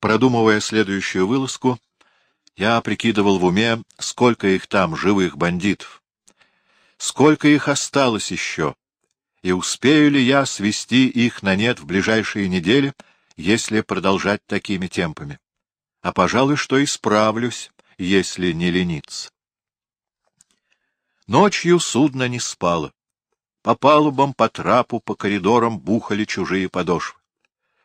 Продумывая следующую вылазку, я прикидывал в уме, сколько их там, живых бандитов. Сколько их осталось еще, и успею ли я свести их на нет в ближайшие недели, если продолжать такими темпами. А, пожалуй, что исправлюсь, если не лениться. Ночью судно не спало. По палубам, по трапу, по коридорам бухали чужие подошвы.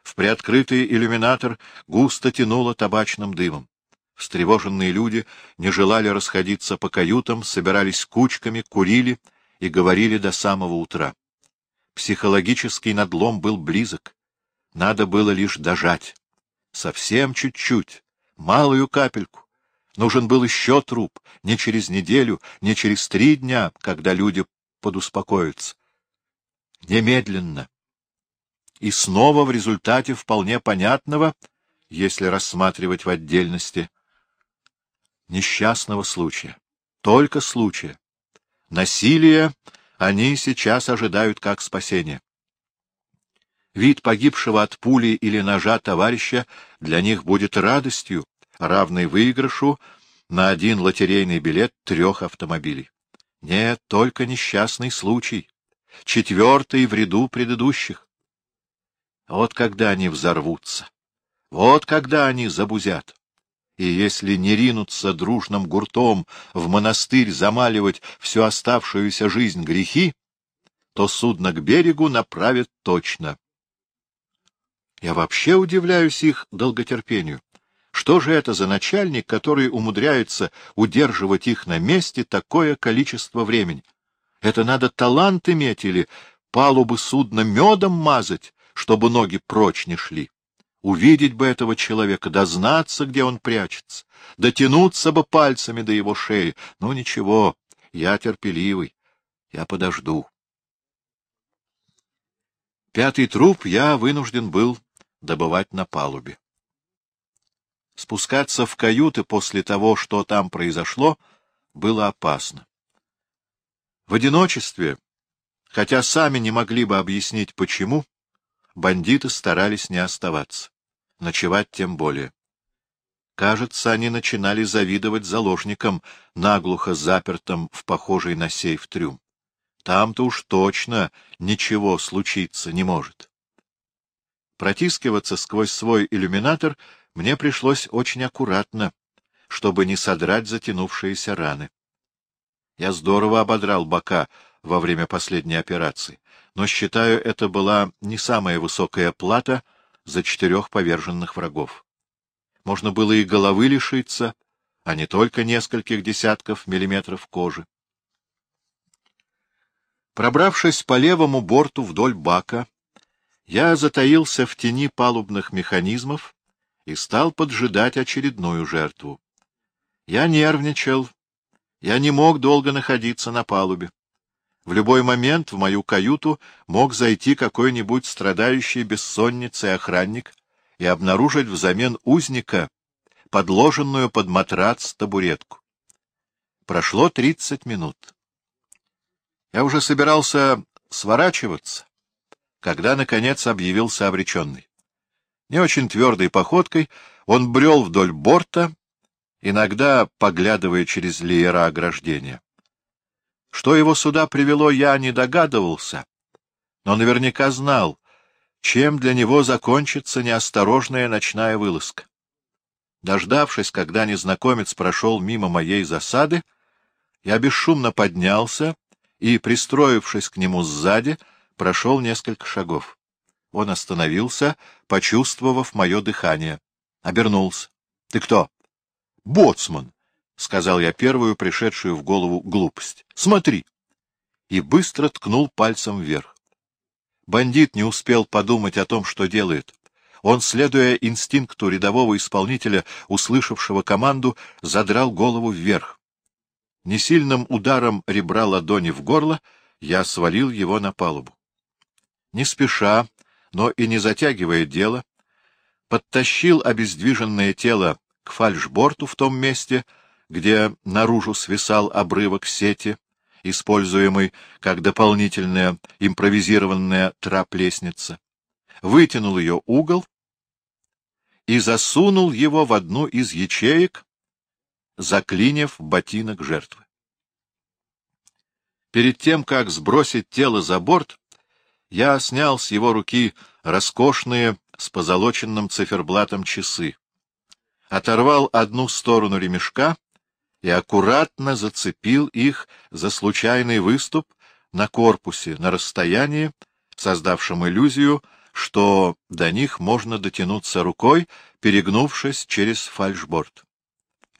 В приоткрытый иллюминатор густо тянуло табачным дымом. Встревоженные люди не желали расходиться по каютам, собирались кучками, курили и говорили до самого утра. Психологический надлом был близок. Надо было лишь дожать. Совсем чуть-чуть, малую капельку. Нужен был еще труп, не через неделю, не через три дня, когда люди подуспокоятся. Немедленно. И снова в результате вполне понятного, если рассматривать в отдельности, несчастного случая. Только случая. Насилие они сейчас ожидают как спасение. Вид погибшего от пули или ножа товарища для них будет радостью, равной выигрышу на один лотерейный билет трех автомобилей. Нет, только несчастный случай, четвертый в ряду предыдущих. Вот когда они взорвутся, вот когда они забузят и если не ринуться дружным гуртом в монастырь замаливать всю оставшуюся жизнь грехи, то судно к берегу направят точно. Я вообще удивляюсь их долготерпению. Что же это за начальник, который умудряется удерживать их на месте такое количество времени? Это надо талант иметь или палубы судна медом мазать, чтобы ноги прочь не шли. Увидеть бы этого человека, дознаться, где он прячется, дотянуться бы пальцами до его шеи. Ну, ничего, я терпеливый, я подожду. Пятый труп я вынужден был добывать на палубе. Спускаться в каюты после того, что там произошло, было опасно. В одиночестве, хотя сами не могли бы объяснить, почему, бандиты старались не оставаться. Ночевать тем более. Кажется, они начинали завидовать заложникам, наглухо запертым в похожий на сейф трюм. Там-то уж точно ничего случиться не может. Протискиваться сквозь свой иллюминатор мне пришлось очень аккуратно, чтобы не содрать затянувшиеся раны. Я здорово ободрал бока во время последней операции, но считаю, это была не самая высокая плата за четырех поверженных врагов. Можно было и головы лишиться, а не только нескольких десятков миллиметров кожи. Пробравшись по левому борту вдоль бака, я затаился в тени палубных механизмов и стал поджидать очередную жертву. Я нервничал, я не мог долго находиться на палубе. В любой момент в мою каюту мог зайти какой-нибудь страдающий бессонницей охранник и обнаружить взамен узника подложенную под матрац табуретку. Прошло тридцать минут. Я уже собирался сворачиваться, когда, наконец, объявился обреченный. Не очень твердой походкой он брел вдоль борта, иногда поглядывая через леера ограждения. Что его сюда привело, я не догадывался, но наверняка знал, чем для него закончится неосторожная ночная вылазка. Дождавшись, когда незнакомец прошел мимо моей засады, я бесшумно поднялся и, пристроившись к нему сзади, прошел несколько шагов. Он остановился, почувствовав мое дыхание. Обернулся. — Ты кто? — Боцман, — сказал я первую пришедшую в голову глупость. — Смотри! И быстро ткнул пальцем вверх. Бандит не успел подумать о том, что делает. Он, следуя инстинкту рядового исполнителя, услышавшего команду, задрал голову вверх. Несильным ударом ребра ладони в горло я свалил его на палубу. Не спеша, но и не затягивая дело, подтащил обездвиженное тело к фальшборту в том месте, где наружу свисал обрывок сети, используемый как дополнительная импровизированная трап-лестница, вытянул ее угол и засунул его в одну из ячеек, заклинив ботинок жертвы. Перед тем, как сбросить тело за борт, я снял с его руки роскошные с позолоченным циферблатом часы, оторвал одну сторону ремешка и аккуратно зацепил их за случайный выступ на корпусе на расстоянии, создавшем иллюзию, что до них можно дотянуться рукой, перегнувшись через фальшборд.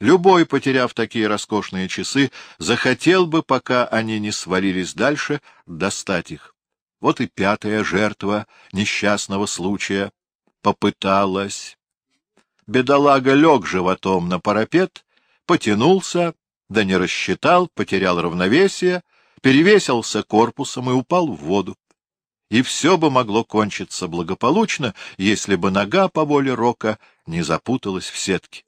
Любой, потеряв такие роскошные часы, захотел бы, пока они не свалились дальше, достать их. Вот и пятая жертва несчастного случая попыталась. Бедолага лег животом на парапет, потянулся, да не рассчитал, потерял равновесие, перевесился корпусом и упал в воду. И все бы могло кончиться благополучно, если бы нога по воле Рока не запуталась в сетке.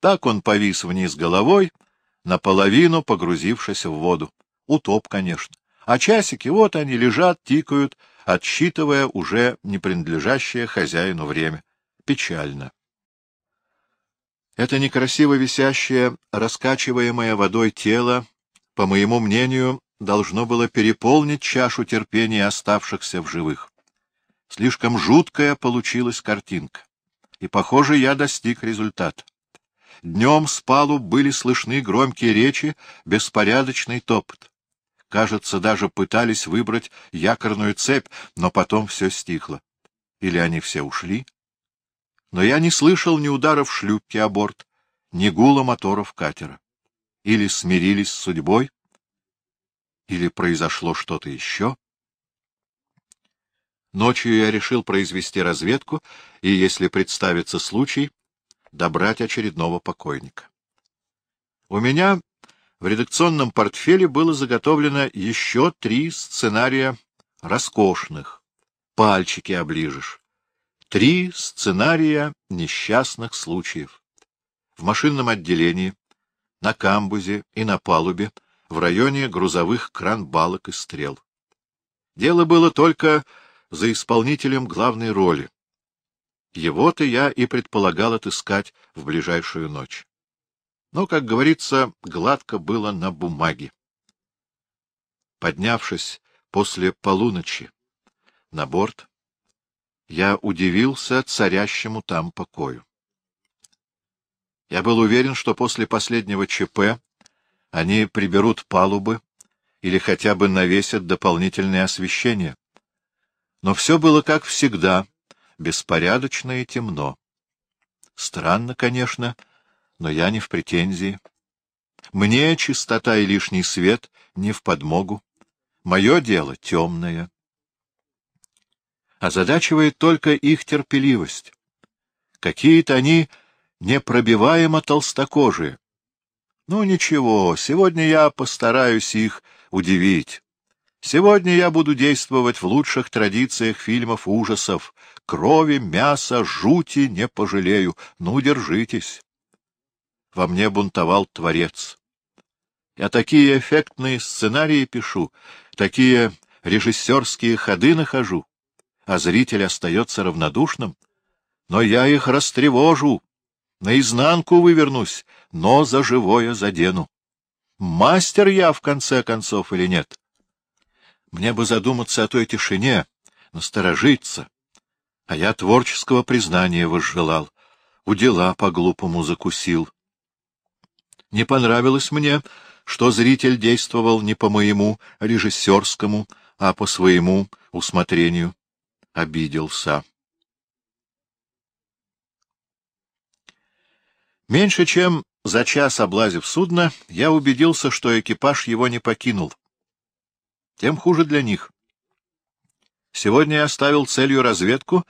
Так он повис вниз головой, наполовину погрузившись в воду. Утоп, конечно. А часики, вот они, лежат, тикают, отсчитывая уже не принадлежащее хозяину время. Печально. Это некрасиво висящее, раскачиваемое водой тело, по моему мнению, должно было переполнить чашу терпения оставшихся в живых. Слишком жуткая получилась картинка. И, похоже, я достиг результата. Днем с палуб были слышны громкие речи, беспорядочный топот. Кажется, даже пытались выбрать якорную цепь, но потом все стихло. Или они все ушли? Но я не слышал ни ударов шлюпки о борт, ни гула моторов катера. Или смирились с судьбой, или произошло что-то еще. Ночью я решил произвести разведку, и, если представится случай, добрать очередного покойника. У меня в редакционном портфеле было заготовлено еще три сценария роскошных. Пальчики оближешь. Три сценария несчастных случаев. В машинном отделении, на камбузе и на палубе, в районе грузовых кран-балок и стрел. Дело было только за исполнителем главной роли. Его-то я и предполагал отыскать в ближайшую ночь. Но, как говорится, гладко было на бумаге. Поднявшись после полуночи на борт, я удивился царящему там покою. Я был уверен, что после последнего ЧП они приберут палубы или хотя бы навесят дополнительное освещение. Но все было как всегда — беспорядочно и темно. Странно, конечно, но я не в претензии. Мне чистота и лишний свет не в подмогу. Мое дело темное. Озадачивает только их терпеливость. Какие-то они непробиваемо толстокожие. Ну, ничего, сегодня я постараюсь их удивить. Сегодня я буду действовать в лучших традициях фильмов ужасов. Крови, мяса, жути не пожалею. Ну, держитесь. Во мне бунтовал Творец. Я такие эффектные сценарии пишу, такие режиссерские ходы нахожу, а зритель остается равнодушным. Но я их растревожу, наизнанку вывернусь, но за живое задену. Мастер я, в конце концов, или нет? Мне бы задуматься о той тишине, насторожиться. А я творческого признания возжелал, у дела по-глупому закусил. Не понравилось мне, что зритель действовал не по моему режиссерскому, а по своему усмотрению. Обиделся. Меньше чем за час облазив судно, я убедился, что экипаж его не покинул тем хуже для них. Сегодня я ставил целью разведку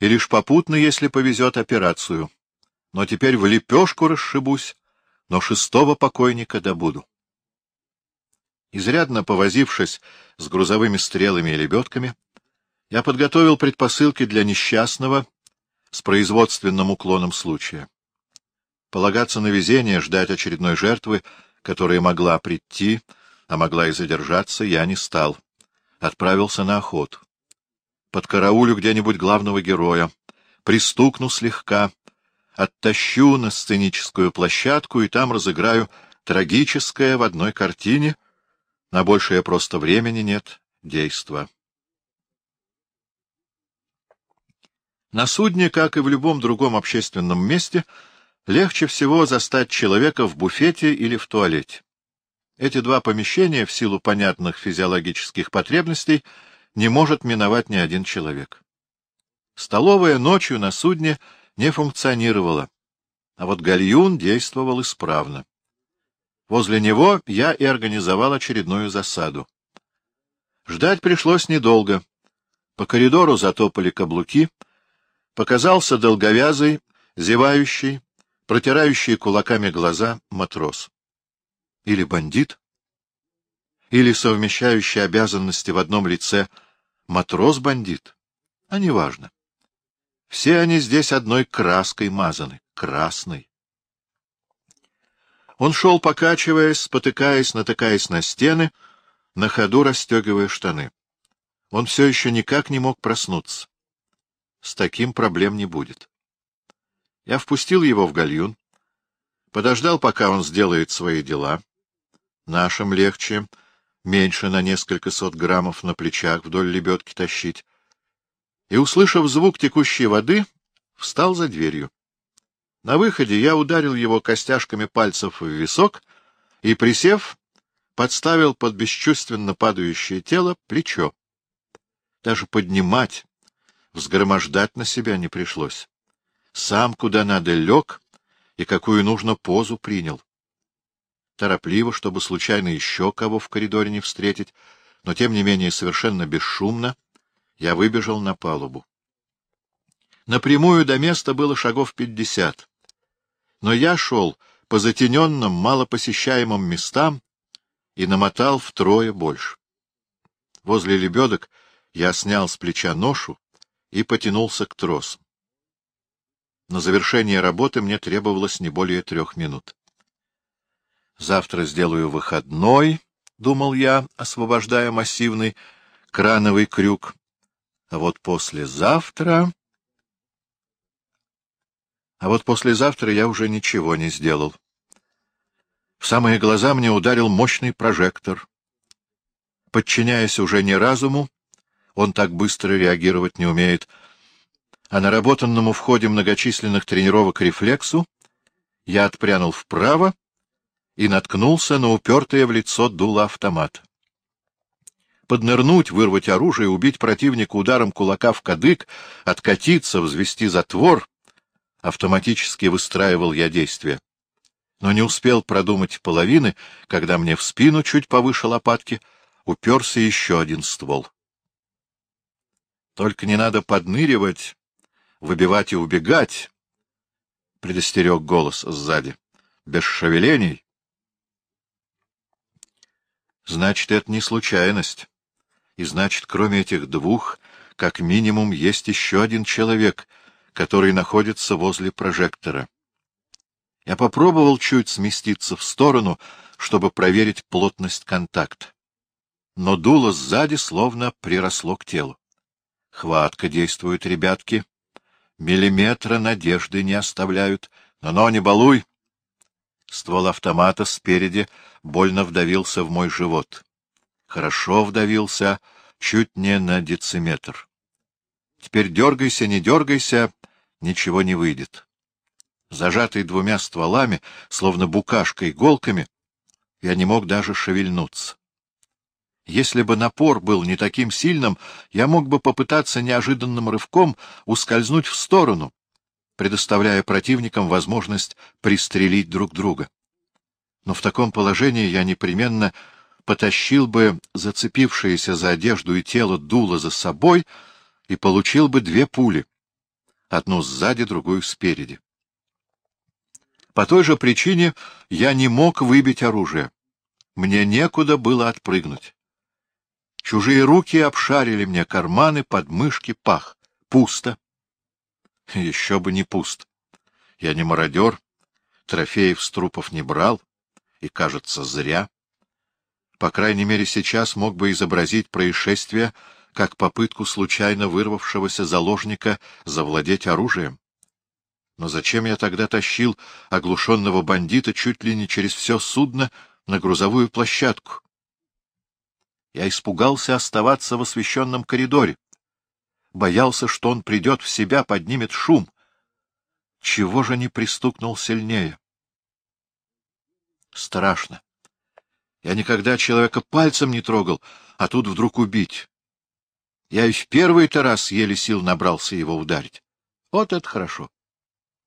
и лишь попутно, если повезет, операцию. Но теперь в лепешку расшибусь, но шестого покойника добуду. Изрядно повозившись с грузовыми стрелами и лебедками, я подготовил предпосылки для несчастного с производственным уклоном случая. Полагаться на везение, ждать очередной жертвы, которая могла прийти, а могла и задержаться, я не стал. Отправился на охоту. Под караулю где-нибудь главного героя, пристукну слегка, оттащу на сценическую площадку и там разыграю трагическое в одной картине. На большее просто времени нет, действа. На судне, как и в любом другом общественном месте, легче всего застать человека в буфете или в туалете. Эти два помещения, в силу понятных физиологических потребностей, не может миновать ни один человек. Столовая ночью на судне не функционировала, а вот гальюн действовал исправно. Возле него я и организовал очередную засаду. Ждать пришлось недолго. По коридору затопали каблуки, показался долговязый, зевающий, протирающий кулаками глаза матрос. Или бандит, или совмещающий обязанности в одном лице матрос-бандит, а неважно. Все они здесь одной краской мазаны, красной. Он шел, покачиваясь, спотыкаясь, натыкаясь на стены, на ходу расстегивая штаны. Он все еще никак не мог проснуться. С таким проблем не будет. Я впустил его в гальюн, подождал, пока он сделает свои дела. Нашим легче, меньше на несколько сот граммов на плечах вдоль лебедки тащить и, услышав звук текущей воды, встал за дверью. На выходе я ударил его костяшками пальцев в висок и, присев, подставил под бесчувственно падающее тело плечо. Даже поднимать, взгромождать на себя не пришлось. Сам куда надо лег и какую нужно позу принял. Торопливо, чтобы случайно еще кого в коридоре не встретить, но тем не менее совершенно бесшумно, я выбежал на палубу. Напрямую до места было шагов пятьдесят. Но я шел по затененным, малопосещаемым местам и намотал втрое больше. Возле лебедок я снял с плеча ношу и потянулся к тросам. На завершение работы мне требовалось не более трех минут. Завтра сделаю выходной, — думал я, освобождая массивный крановый крюк, а вот послезавтра... А вот послезавтра я уже ничего не сделал. В самые глаза мне ударил мощный прожектор. Подчиняясь уже не разуму, он так быстро реагировать не умеет, а наработанному в ходе многочисленных тренировок рефлексу, я отпрянул вправо и наткнулся на упертое в лицо дуло автомата поднырнуть, вырвать оружие, убить противника ударом кулака в кадык, откатиться, взвести затвор. Автоматически выстраивал я действия. Но не успел продумать половины, когда мне в спину, чуть повыше лопатки, уперся еще один ствол. Только не надо подныривать, выбивать и убегать, — предостерег голос сзади. — Без шевелений. Значит, это не случайность. И значит, кроме этих двух, как минимум, есть еще один человек, который находится возле прожектора. Я попробовал чуть сместиться в сторону, чтобы проверить плотность контакта. Но дуло сзади словно приросло к телу. Хватка действует, ребятки. Миллиметра надежды не оставляют. Но-но, не балуй! Ствол автомата спереди больно вдавился в мой живот хорошо вдавился, чуть не на дециметр. Теперь дергайся, не дергайся, ничего не выйдет. Зажатый двумя стволами, словно букашкой иголками, я не мог даже шевельнуться. Если бы напор был не таким сильным, я мог бы попытаться неожиданным рывком ускользнуть в сторону, предоставляя противникам возможность пристрелить друг друга. Но в таком положении я непременно потащил бы зацепившееся за одежду и тело дуло за собой и получил бы две пули, одну сзади, другую спереди. По той же причине я не мог выбить оружие. Мне некуда было отпрыгнуть. Чужие руки обшарили мне карманы, подмышки, пах. Пусто. Еще бы не пусто. Я не мародер, трофеев с трупов не брал, и, кажется, зря по крайней мере сейчас мог бы изобразить происшествие как попытку случайно вырвавшегося заложника завладеть оружием. Но зачем я тогда тащил оглушенного бандита чуть ли не через все судно на грузовую площадку? Я испугался оставаться в освещенном коридоре. Боялся, что он придет в себя, поднимет шум. Чего же не пристукнул сильнее? Страшно. Я никогда человека пальцем не трогал, а тут вдруг убить. Я и в первый-то раз еле сил набрался его ударить. Вот это хорошо.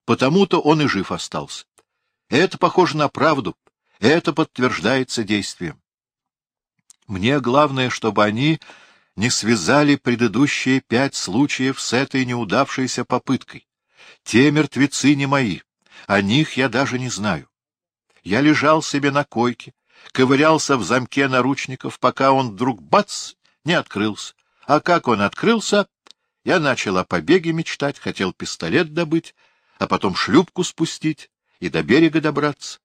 Потому-то он и жив остался. Это похоже на правду. Это подтверждается действием. Мне главное, чтобы они не связали предыдущие пять случаев с этой неудавшейся попыткой. Те мертвецы не мои. О них я даже не знаю. Я лежал себе на койке, ковырялся в замке наручников, пока он вдруг бац не открылся. А как он открылся, я начал о побеге мечтать, хотел пистолет добыть, а потом шлюпку спустить и до берега добраться.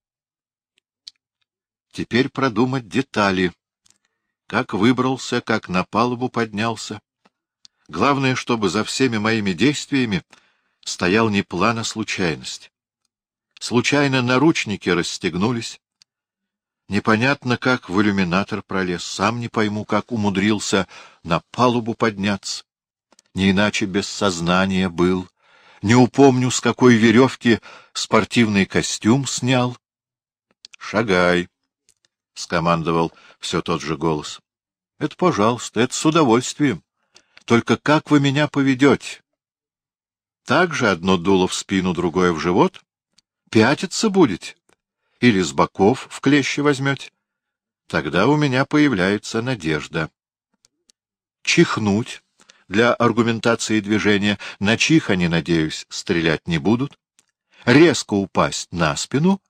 Теперь продумать детали. Как выбрался, как на палубу поднялся. Главное, чтобы за всеми моими действиями стоял не план, а случайность. Случайно наручники расстегнулись. Непонятно, как в иллюминатор пролез. Сам не пойму, как умудрился на палубу подняться. Не иначе без сознания был не упомню, с какой веревки спортивный костюм снял. — Шагай, — скомандовал все тот же голос. — Это пожалуйста, это с удовольствием. Только как вы меня поведете? Так же одно дуло в спину, другое в живот? Пятиться будете? Или с боков в клещи возьмете? Тогда у меня появляется надежда. Чихнуть для аргументации движения, на чих они, надеюсь, стрелять не будут, резко упасть на спину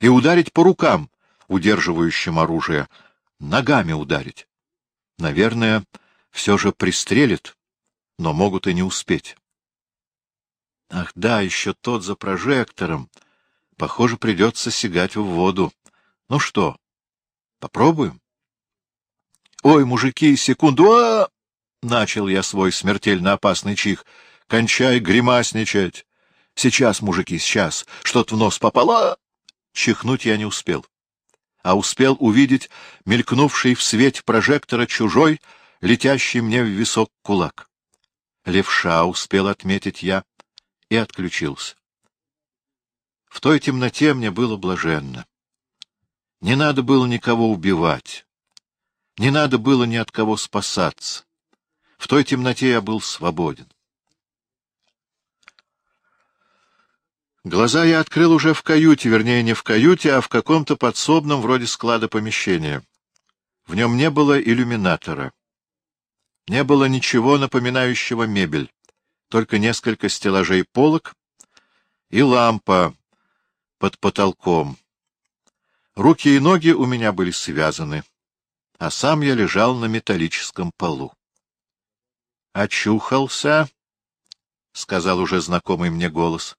и ударить по рукам, удерживающим оружие, ногами ударить. Наверное, все же пристрелит, но могут и не успеть. Ах да, еще тот за прожектором. Похоже, придется сигать в воду. Ну что, попробуем? Ой, мужики, секунду! А, -а, -а! Начал я свой смертельно опасный чих. Кончай гримасничать. Сейчас, мужики, сейчас. Что-то в нос попало. Чихнуть я не успел. А успел увидеть мелькнувший в свете прожектора чужой, летящий мне в висок кулак. Левша успел отметить я и отключился. В той темноте мне было блаженно. Не надо было никого убивать. Не надо было ни от кого спасаться. В той темноте я был свободен. Глаза я открыл уже в каюте, вернее, не в каюте, а в каком-то подсобном вроде склада помещения. В нем не было иллюминатора. Не было ничего напоминающего мебель, только несколько стеллажей полок и лампа под потолком. Руки и ноги у меня были связаны, а сам я лежал на металлическом полу. «Очухался», — сказал уже знакомый мне голос.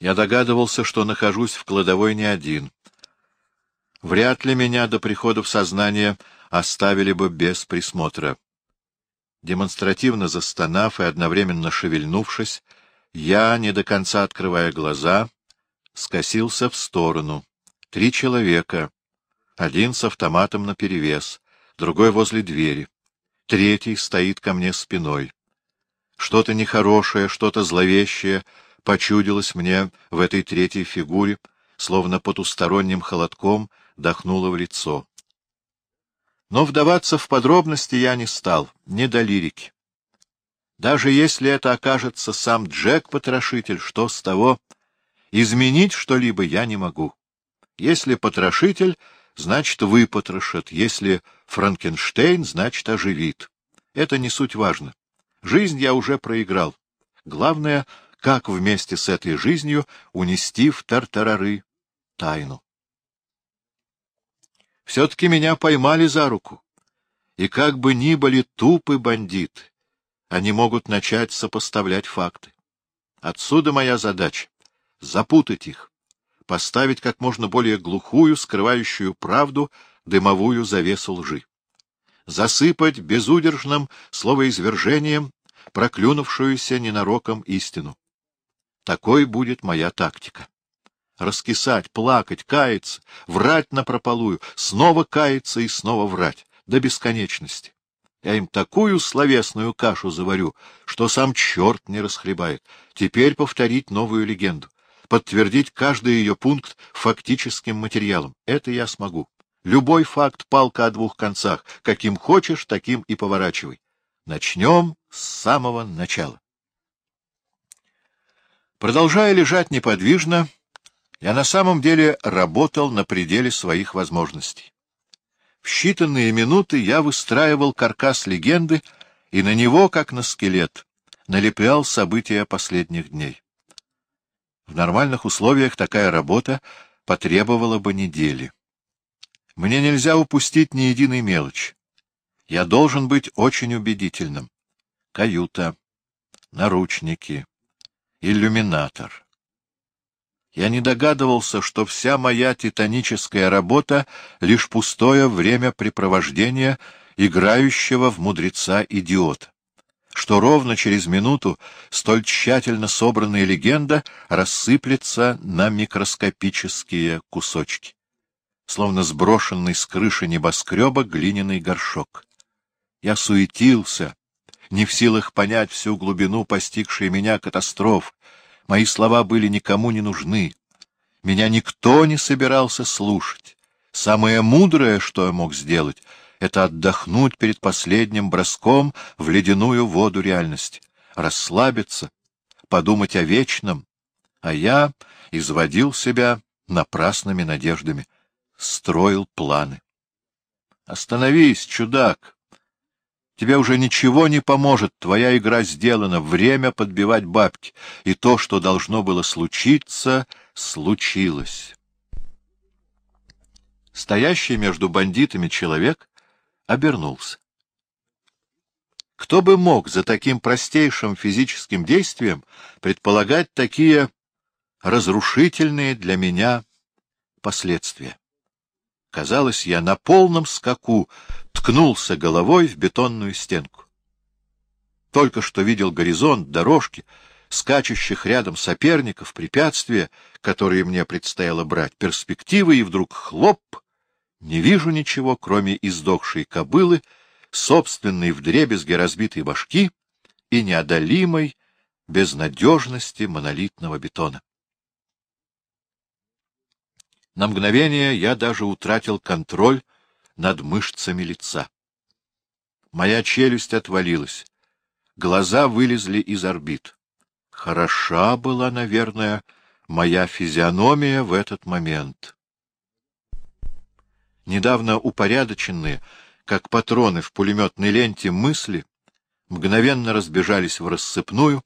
Я догадывался, что нахожусь в кладовой не один. Вряд ли меня до прихода в сознание оставили бы без присмотра. Демонстративно застонав и одновременно шевельнувшись, я, не до конца открывая глаза, скосился в сторону. Три человека. Один с автоматом наперевес, другой возле двери третий стоит ко мне спиной. Что-то нехорошее, что-то зловещее почудилось мне в этой третьей фигуре, словно потусторонним холодком дохнуло в лицо. Но вдаваться в подробности я не стал, не до лирики. Даже если это окажется сам Джек-потрошитель, что с того? Изменить что-либо я не могу. Если потрошитель, значит, выпотрошит, если Франкенштейн, значит, оживит. Это не суть важно. Жизнь я уже проиграл. Главное, как вместе с этой жизнью унести в тартарары тайну. Все-таки меня поймали за руку. И как бы ни были тупы бандиты, они могут начать сопоставлять факты. Отсюда моя задача — запутать их, поставить как можно более глухую, скрывающую правду, дымовую завесу лжи. Засыпать безудержным словоизвержением проклюнувшуюся ненароком истину. Такой будет моя тактика. Раскисать, плакать, каяться, врать напропалую, снова каяться и снова врать, до бесконечности. Я им такую словесную кашу заварю, что сам черт не расхлебает. Теперь повторить новую легенду, подтвердить каждый ее пункт фактическим материалом. Это я смогу. Любой факт — палка о двух концах. Каким хочешь, таким и поворачивай. Начнем с самого начала. Продолжая лежать неподвижно, я на самом деле работал на пределе своих возможностей. В считанные минуты я выстраивал каркас легенды и на него, как на скелет, налеплял события последних дней. В нормальных условиях такая работа потребовала бы недели. Мне нельзя упустить ни единой мелочи. Я должен быть очень убедительным. Каюта, наручники, иллюминатор. Я не догадывался, что вся моя титаническая работа — лишь пустое времяпрепровождение играющего в мудреца идиота, что ровно через минуту столь тщательно собранная легенда рассыплется на микроскопические кусочки, словно сброшенный с крыши небоскреба глиняный горшок. Я суетился, не в силах понять всю глубину постигшей меня катастроф. Мои слова были никому не нужны. Меня никто не собирался слушать. Самое мудрое, что я мог сделать, — это отдохнуть перед последним броском в ледяную воду реальности, расслабиться, подумать о вечном, а я изводил себя напрасными надеждами, строил планы. «Остановись, чудак!» Тебе уже ничего не поможет, твоя игра сделана, время подбивать бабки, и то, что должно было случиться, случилось. Стоящий между бандитами человек обернулся. Кто бы мог за таким простейшим физическим действием предполагать такие разрушительные для меня последствия? Казалось, я на полном скаку ткнулся головой в бетонную стенку. Только что видел горизонт, дорожки, скачущих рядом соперников, препятствия, которые мне предстояло брать, перспективы, и вдруг хлоп! Не вижу ничего, кроме издохшей кобылы, собственной вдребезги разбитой башки и неодолимой безнадежности монолитного бетона. На мгновение я даже утратил контроль над мышцами лица. Моя челюсть отвалилась, глаза вылезли из орбит. Хороша была, наверное, моя физиономия в этот момент. Недавно упорядоченные, как патроны в пулеметной ленте, мысли мгновенно разбежались в рассыпную,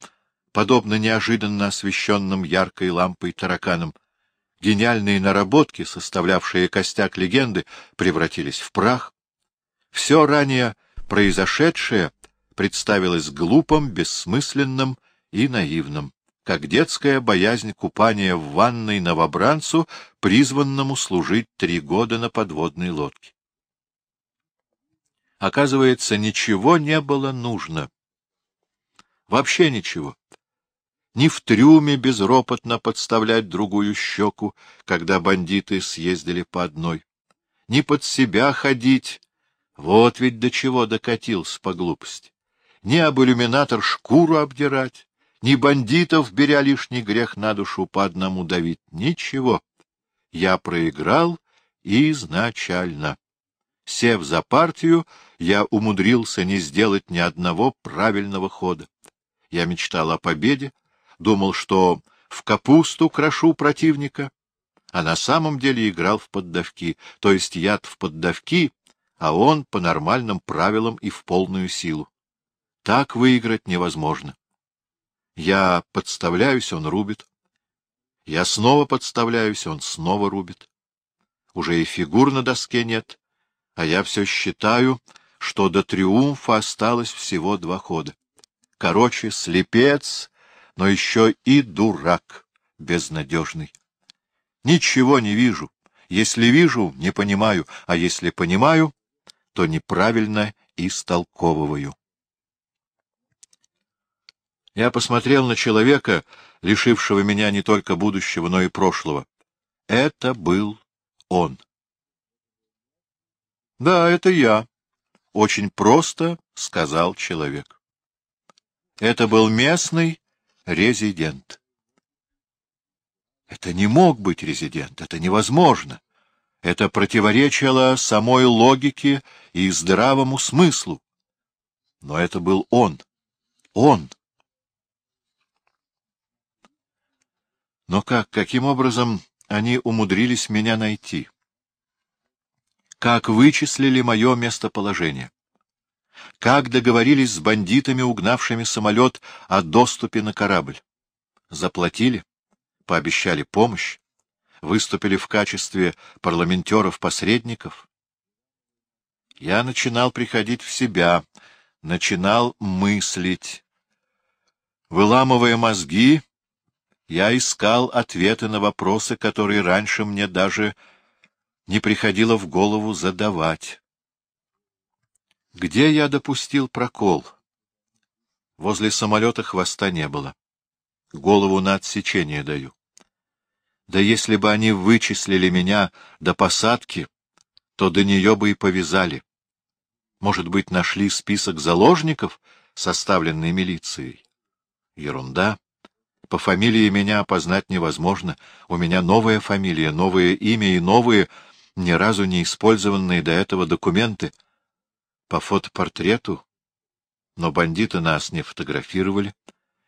подобно неожиданно освещенным яркой лампой тараканам, Гениальные наработки, составлявшие костяк легенды, превратились в прах. Все ранее произошедшее представилось глупым, бессмысленным и наивным, как детская боязнь купания в ванной новобранцу, призванному служить три года на подводной лодке. Оказывается, ничего не было нужно. Вообще ничего ни в трюме безропотно подставлять другую щеку, когда бандиты съездили по одной, ни под себя ходить, вот ведь до чего докатился по глупости, ни об иллюминатор шкуру обдирать, ни бандитов, беря лишний грех на душу, по одному давить, ничего. Я проиграл изначально. Сев за партию, я умудрился не сделать ни одного правильного хода. Я мечтал о победе, думал, что в капусту крошу противника, а на самом деле играл в поддавки, то есть яд в поддавки, а он по нормальным правилам и в полную силу. Так выиграть невозможно. Я подставляюсь, он рубит. Я снова подставляюсь, он снова рубит. Уже и фигур на доске нет, а я все считаю, что до триумфа осталось всего два хода. Короче, слепец но еще и дурак безнадежный. Ничего не вижу. Если вижу, не понимаю, а если понимаю, то неправильно истолковываю. Я посмотрел на человека, лишившего меня не только будущего, но и прошлого. Это был он. — Да, это я, — очень просто сказал человек. Это был местный резидент. Это не мог быть резидент, это невозможно. Это противоречило самой логике и здравому смыслу. Но это был он. Он. Но как, каким образом они умудрились меня найти? Как вычислили мое местоположение? Как договорились с бандитами, угнавшими самолет о доступе на корабль? Заплатили? Пообещали помощь? Выступили в качестве парламентеров-посредников? Я начинал приходить в себя, начинал мыслить. Выламывая мозги, я искал ответы на вопросы, которые раньше мне даже не приходило в голову задавать. Где я допустил прокол? Возле самолета хвоста не было. Голову на отсечение даю. Да если бы они вычислили меня до посадки, то до нее бы и повязали. Может быть, нашли список заложников, составленный милицией? Ерунда. По фамилии меня опознать невозможно. У меня новая фамилия, новое имя и новые, ни разу не использованные до этого документы — по фотопортрету, но бандиты нас не фотографировали.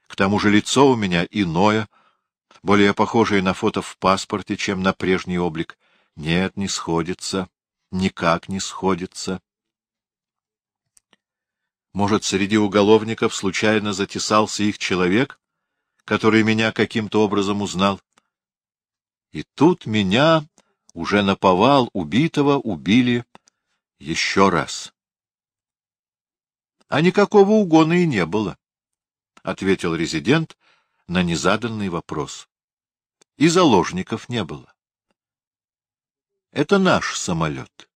К тому же лицо у меня иное, более похожее на фото в паспорте, чем на прежний облик. Нет, не сходится, никак не сходится. Может, среди уголовников случайно затесался их человек, который меня каким-то образом узнал? И тут меня, уже наповал убитого, убили еще раз. А никакого угона и не было, — ответил резидент на незаданный вопрос. И заложников не было. Это наш самолет.